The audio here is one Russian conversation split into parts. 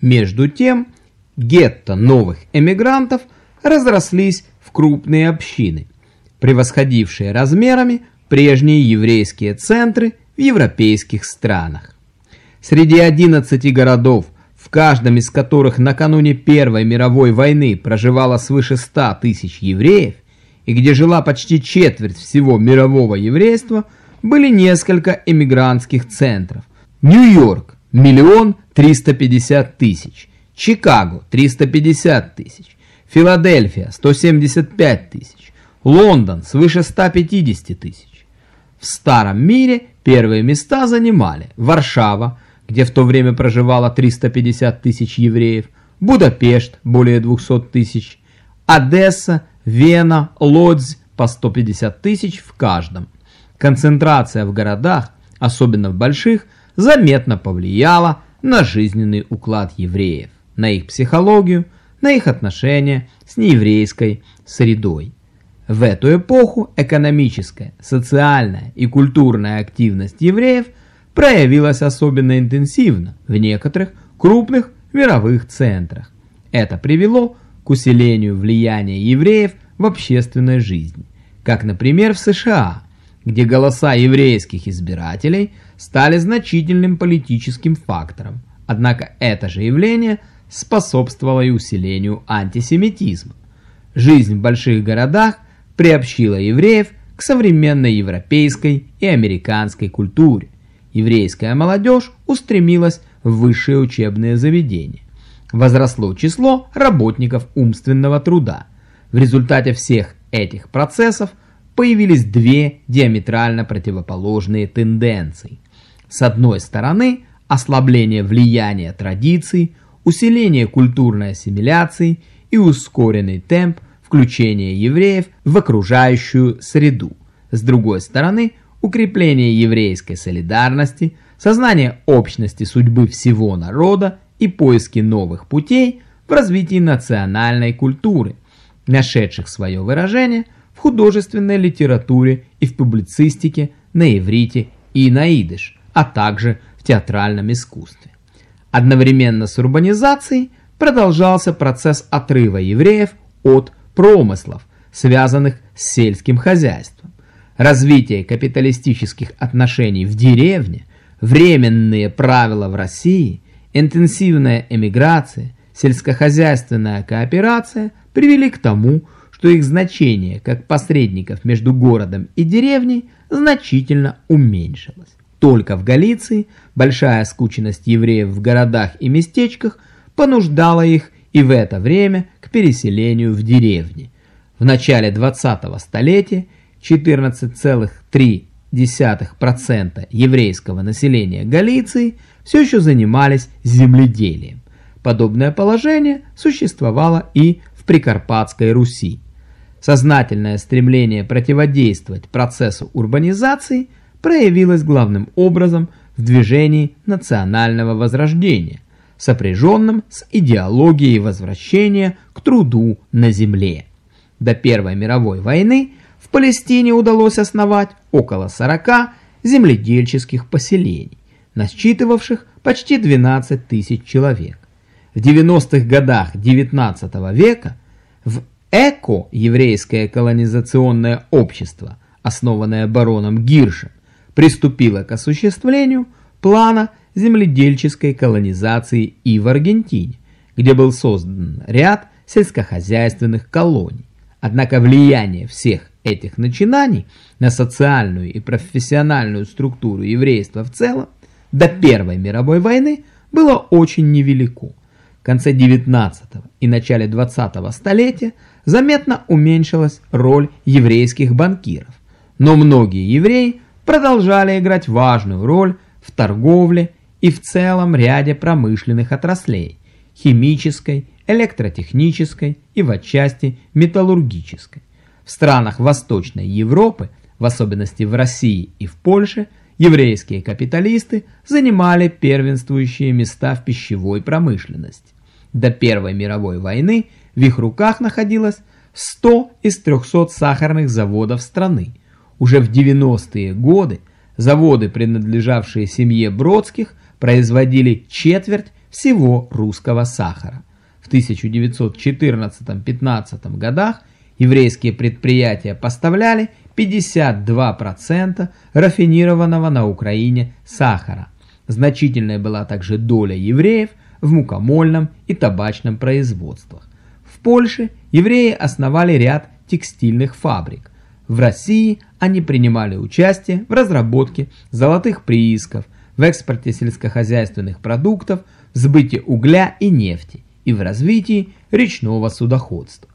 Между тем, гетто новых эмигрантов разрослись в крупные общины, превосходившие размерами прежние еврейские центры в европейских странах. Среди 11 городов, в каждом из которых накануне Первой мировой войны проживало свыше 100 тысяч евреев, и где жила почти четверть всего мирового еврейства, были несколько эмигрантских центров. Нью-Йорк – миллион триста пятьдесят тысяч, Чикаго – 350 тысяч, Филадельфия – 175 тысяч, Лондон – свыше 150 тысяч. В Старом мире первые места занимали Варшава, где в то время проживало 350 тысяч евреев, Будапешт – более 200 тысяч, Одесса, Вена, Лодзь по 150 тысяч в каждом. Концентрация в городах, особенно в больших, заметно повлияла на жизненный уклад евреев, на их психологию, на их отношения с нееврейской средой. В эту эпоху экономическая, социальная и культурная активность евреев проявилась особенно интенсивно в некоторых крупных мировых центрах. Это привело к усилению влияния евреев в общественной жизни, как, например, в США, где голоса еврейских избирателей стали значительным политическим фактором. Однако это же явление способствовало и усилению антисемитизма. Жизнь в больших городах приобщила евреев к современной европейской и американской культуре. Еврейская молодежь устремилась в высшие учебные заведения возросло число работников умственного труда. В результате всех этих процессов появились две диаметрально противоположные тенденции. С одной стороны, ослабление влияния традиций, усиление культурной ассимиляции и ускоренный темп включения евреев в окружающую среду. С другой стороны, укрепление еврейской солидарности, сознание общности судьбы всего народа и поиски новых путей в развитии национальной культуры, нашедших свое выражение в художественной литературе и в публицистике на иврите и на идыш, а также в театральном искусстве. Одновременно с урбанизацией продолжался процесс отрыва евреев от промыслов, связанных с сельским хозяйством. Развитие капиталистических отношений в деревне, временные правила в России – Интенсивная эмиграция, сельскохозяйственная кооперация привели к тому, что их значение как посредников между городом и деревней значительно уменьшилось. Только в Галиции большая скученность евреев в городах и местечках понуждала их и в это время к переселению в деревни. В начале 20-го столетия 14,3% еврейского населения Галиции – все еще занимались земледелием. Подобное положение существовало и в Прикарпатской Руси. Сознательное стремление противодействовать процессу урбанизации проявилось главным образом в движении национального возрождения, сопряженном с идеологией возвращения к труду на земле. До Первой мировой войны в Палестине удалось основать около 40 земледельческих поселений насчитывавших почти 12 тысяч человек. В 90-х годах XIX века в ЭКО, еврейское колонизационное общество, основанное бароном Гиршем, приступило к осуществлению плана земледельческой колонизации и в Аргентине, где был создан ряд сельскохозяйственных колоний. Однако влияние всех этих начинаний на социальную и профессиональную структуру еврейства в целом до Первой мировой войны было очень невелико. Конце 19 и начале 20 столетия заметно уменьшилась роль еврейских банкиров, но многие евреи продолжали играть важную роль в торговле и в целом ряде промышленных отраслей – химической, электротехнической и в отчасти металлургической. В странах Восточной Европы, в особенности в России и в Польше – еврейские капиталисты занимали первенствующие места в пищевой промышленности. До Первой мировой войны в их руках находилось 100 из 300 сахарных заводов страны. Уже в 90-е годы заводы, принадлежавшие семье Бродских, производили четверть всего русского сахара. В 1914-15 годах еврейские предприятия поставляли 52% рафинированного на Украине сахара. Значительная была также доля евреев в мукомольном и табачном производствах. В Польше евреи основали ряд текстильных фабрик. В России они принимали участие в разработке золотых приисков, в экспорте сельскохозяйственных продуктов, в сбыте угля и нефти и в развитии речного судоходства.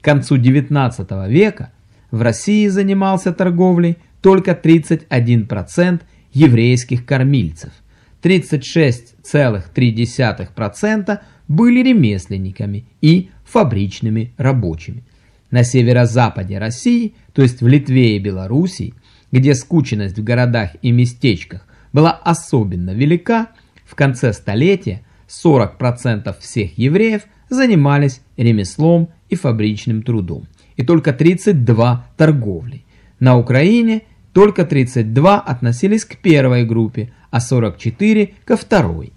К концу XIX века в России занимался торговлей только 31% еврейских кормильцев, 36,3% были ремесленниками и фабричными рабочими. На северо-западе России, то есть в Литве и Белоруссии, где скученность в городах и местечках была особенно велика, в конце столетия 40% всех евреев занимались ремеслом и фабричным трудом, и только 32 торговлей. На Украине только 32 относились к первой группе, а 44 ко второй.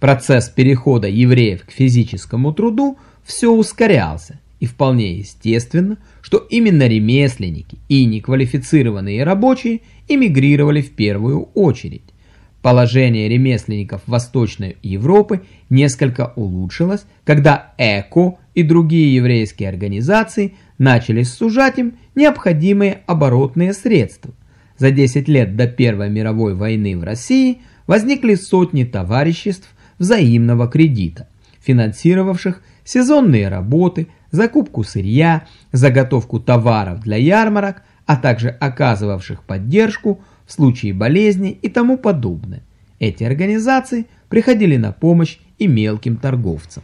Процесс перехода евреев к физическому труду все ускорялся, и вполне естественно, что именно ремесленники и неквалифицированные рабочие эмигрировали в первую очередь. Положение ремесленников Восточной Европы несколько улучшилось, когда ЭКО и другие еврейские организации начали сужать им необходимые оборотные средства. За 10 лет до Первой мировой войны в России возникли сотни товариществ взаимного кредита, финансировавших сезонные работы, закупку сырья, заготовку товаров для ярмарок, а также оказывавших поддержку в случае болезни и тому подобное. Эти организации приходили на помощь и мелким торговцам.